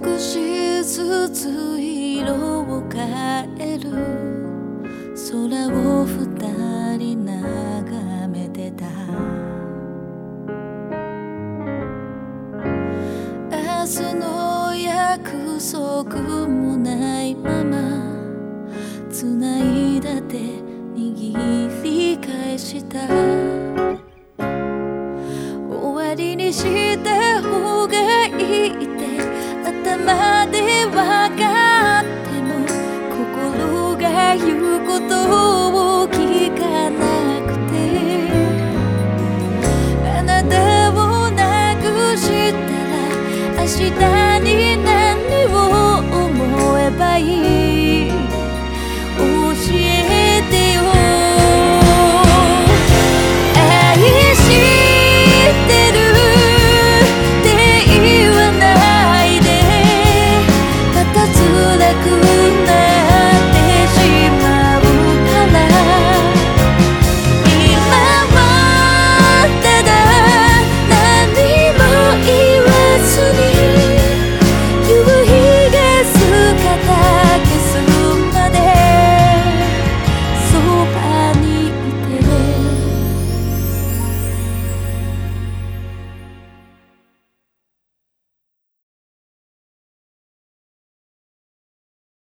少しずつ色を変える。空を二人眺めてた。明日の約束もないまま。繋いだ手握り返した。終わりにしたいうことを